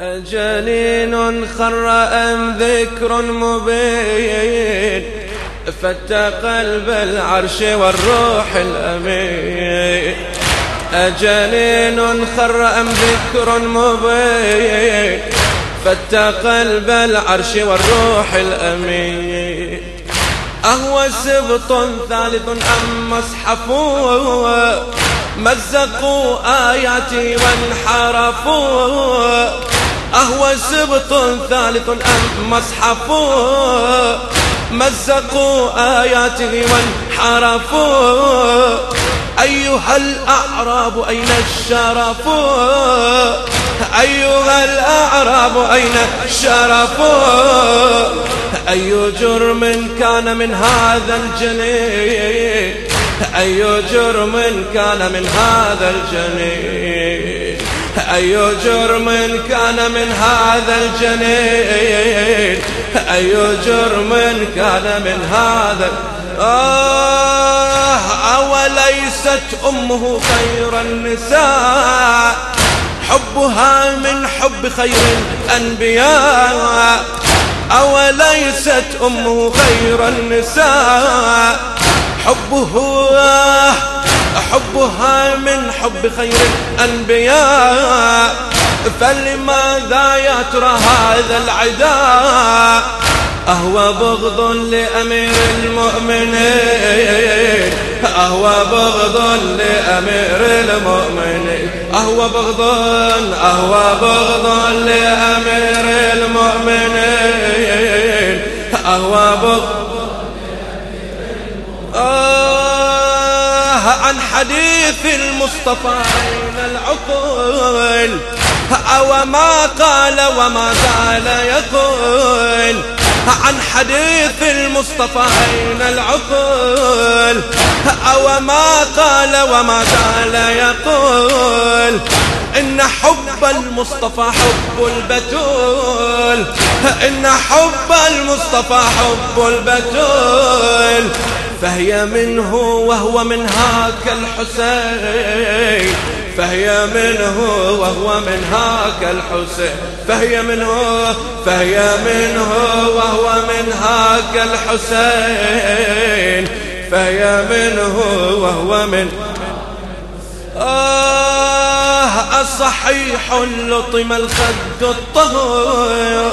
جنين خر أم ذكر مبين فتى قلب العرش والروح الأمين. أجنين خر أم ذكر مبين فتى قلب العرش والروح الأمين. أهو سبط ثالث أم مصحف مزقوا آياتي وانحرفوا. أهو سبط ثالث أم مصحف. مزقوا آياته وانحرفوا. أيها الأعراب أين الشرف؟ أيها الأعراب أين الشرف؟ أي جرم كان من هذا الجنين؟ أي جرم كان من هذا الجنين؟ أي جرم كان من هذا الجنين؟ أي جرم كان من هذا آه أوليست أمه خير النساء؟ حبها من حب خير الأنبياء. أوليست أمه خير النساء؟ حبه حبها من حب خير الأنبياء. فلماذا يا ترى هذا العداء أهوى بغض لأمير المؤمنين. أهوى بغض لأمير المؤمنين. أهوى بغض أهوى بغض لأمير المؤمنين. أهوى بغض آه عن حديث المصطفى أين العقول أو ما قال وما زال يقول عن حديث المصطفى أين العقول؟ أو ما قال وما زال يقول إن حب المصطفى حب البتول. إن حب المصطفى حب البتول. فهي منه وهو من هاك الحسين. فهي منه وهو من هاك الحسين. فهي منه فهي منه وهو من هاك الحسين. فهي منه وهو من آه الصحيح لطم الخد الطهور.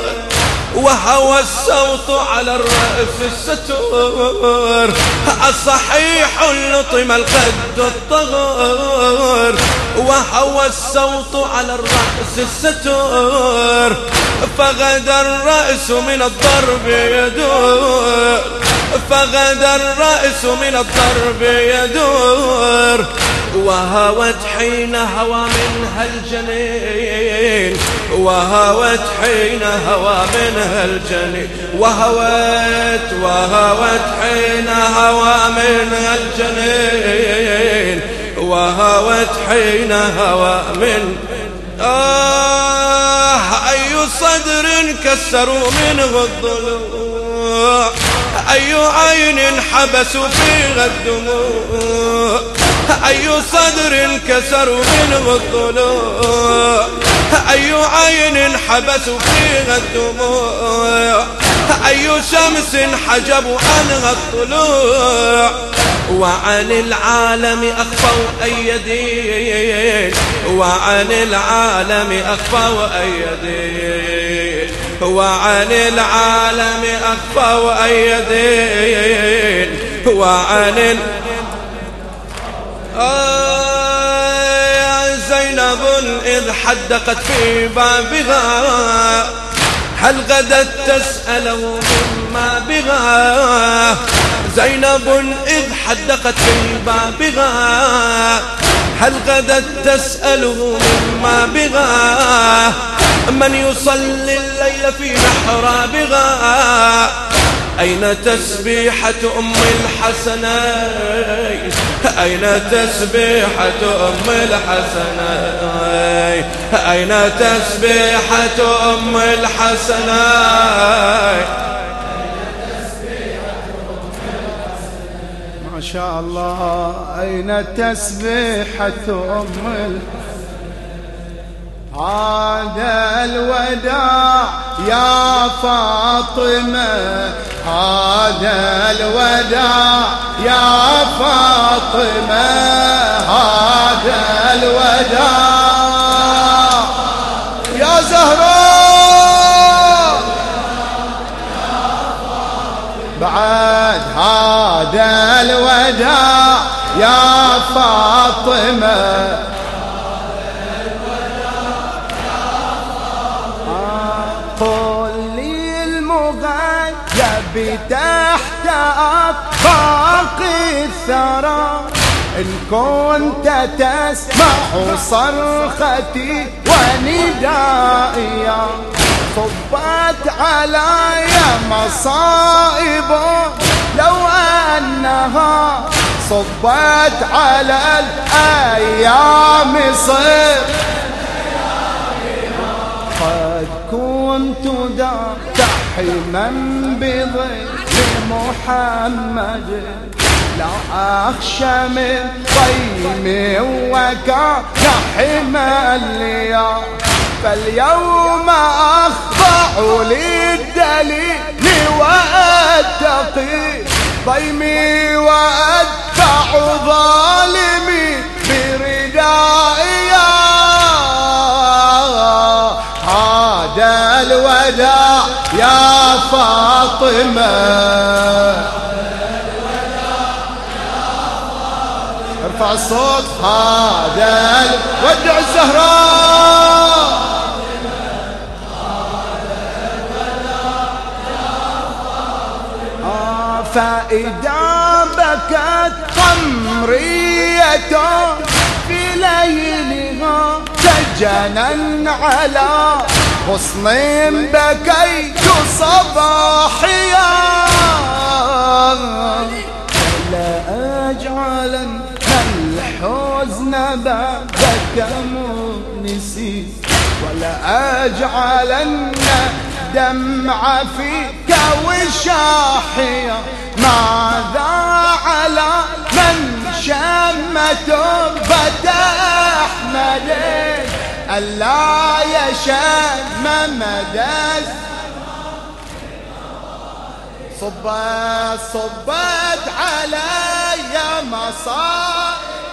وهوى الصوت على الرأس الستور الصحيح لطم الخد الطهور وهوى الصوت على الرأس الستور فغدا الرأس من الضرب يدور. فغدا الرأس من الضرب يدور. وهوت حين هوى منها الجنين وهوت حين هوى منها الجنين. وهوت وهوت حين هوى منها الجنين. وهوت حين هوى من آه أي صدر كسروا منه الضلوع أي عين حبسوا فيها الدموع. أي صدر كسروا منه الضلوع. أي عين حبسوا فيها الدموع. أي شمس حجبوا عنها الطلوع. وعن العالم أخفوا أيدين وعن العالم أخفوا أيدين وعن العالم أخفوا أيدين وعن ال... آه زينب إذ حدقت في بابها هل غدت تسأله مما بها؟ زينب إذ حدقت في بابها هل غدت تسأله مما بها؟ من يصلي الليل في محرابها؟ أين تسبيحة أم الحسنين أين تسبيحة أم الحسنين أين تسبيحة أم الحسنين ما شاء الله أين تسبيحة أم هذا الوداع يا فاطمة هذا الوداع فاطمة هذا الوداع. يا زهراء بعد هذا الوداع يا فاطمة أطباق الثرى إن كنت تسمع صرختي وندائي صبت علي مصائب لو أنها صبت على الأيام صر قد كنت ذا حما بضيف محمد لا أخشى من طيم وكان حما لي فاليوم أخضع للدليل وأتقي ضيمي وأدفع ظالمي بردائي. هذا الوداع يا فاطمة. الصوت هذا ودع الزهراء. فإذا بكت قمرية في ليلها سجنا على غصن بكيت صباحيا ولا أجعلن دمع فيك وشاحيا ماذا على من شمت فتح ملك ألا يشم مدى صبت صبت علي مصائب.